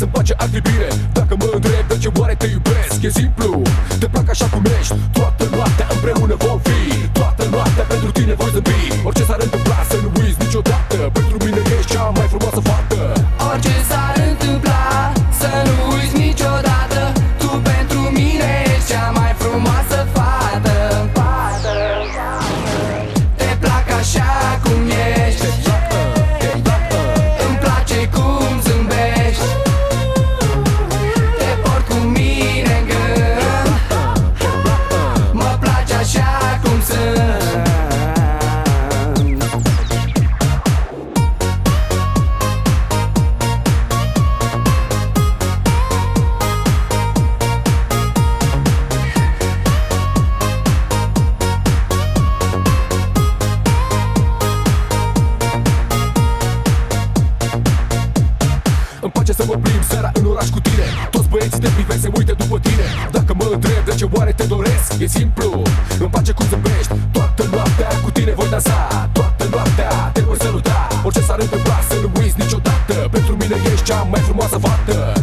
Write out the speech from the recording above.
să-mi place ar fi bine Dacă mă întreb de ce oare te iubesc E simplu, te plac așa cum ești. Toată noaptea împreună vom fi. Toată noaptea pentru tine voi zâmbi. Orice s-ar întâmpla cum băieții te privesc, se uită după tine. Dacă mă întreb de ce oare te doresc E simplu, îmi place cum zâmbești Toată noaptea cu tine voi dansa. Toată noaptea te voi saluta. Orice s-ar întâmpla să nu uiți niciodată. Pentru mine ești cea mai frumoasă fată